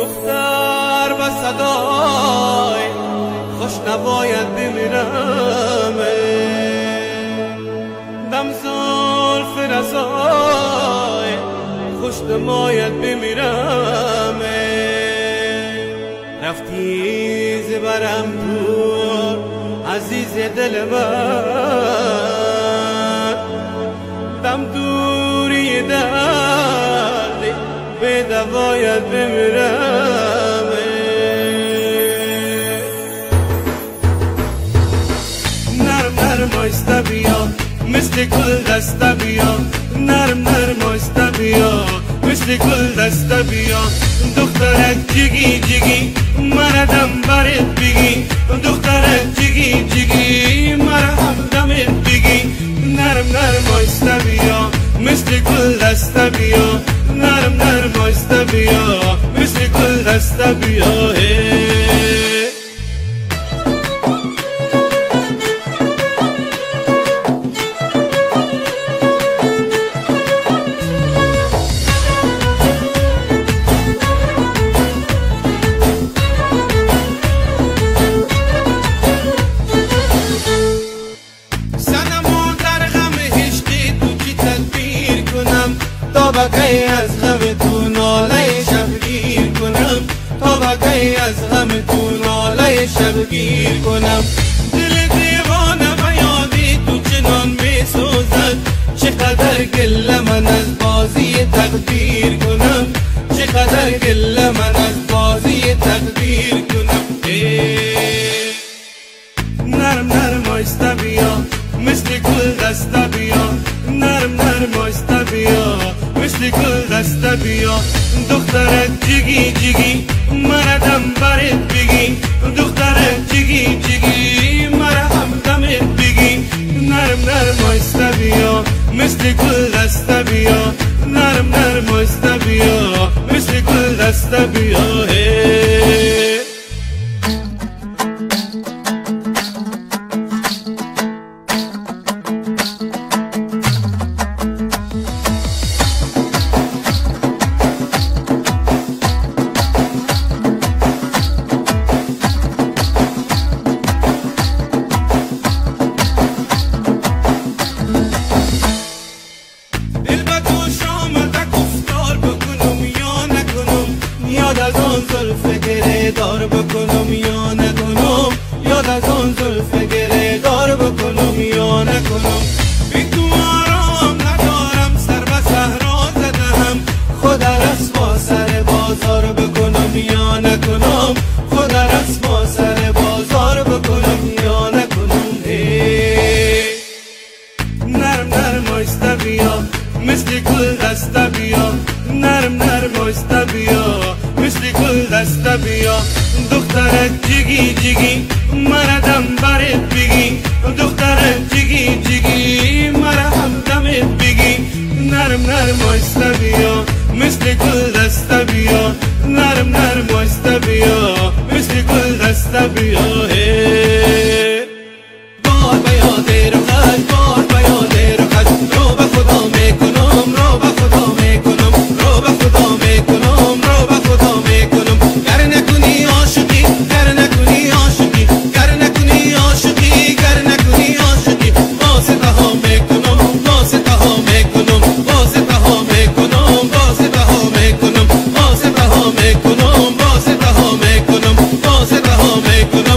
دختر و صدای خوش نباید بمیرم. دم زلف رزای خوش نماید بمیرم. رفتی زبرم دور عزیز دل من. دم دوری درد به دواید بمیرم. مثل گل بیا نرم نرم آیسته بیا مثل گل دسته بیا دخترک جگی جگی مردم برت بگی دخترک جگی جگی مرا دمت بگی نرم نرم آیسته بیا مثل گل بیا نرم نرم آیسته بیا مثل گل دسته بیا طبقه از غم تو ناله شبگیر کنم؟ طبقه از غم تو ناله شبگیر کنم؟ دل دیوانه و یادی تو چنان می سوزد چقدر گل من از بازی تقدیر کنم؟ چقدر گل من از بازی تقدیر کنم؟ نرم نرم آیسته بیا مثل گل دسته گل دسته بیا. دخترک جگی جگی مردم برت بگی. دخترک جگی جگی مرا هم دمت بگی. نرم نرم آیسته بیا. مثل گل دسته بیا. نرم نرم آیسته بیا. مثل گل دسته بیا. یاد از آن زلف گره دار بکنم یا نکنم؟ یاد از آن زلف گره دار بکنم یا نکنم؟ بی تو آرام ندارم سر به صحرا زدم. خود رس با سر بازار بکنم یا نکنم؟ خود رس با سر بازار بکنم یا نکنم؟ نرم نرم آیسته بیا مثل گل دسته بیا. خسته بیا دخترک جگی جگی مرا دم برت بگی دخترک جگی جگی مرا هم دمت بگی نرم نرم آیسته بیا مثل گل دسته بیا نرم نرم آیسته بیا مثل گل دسته بیا make the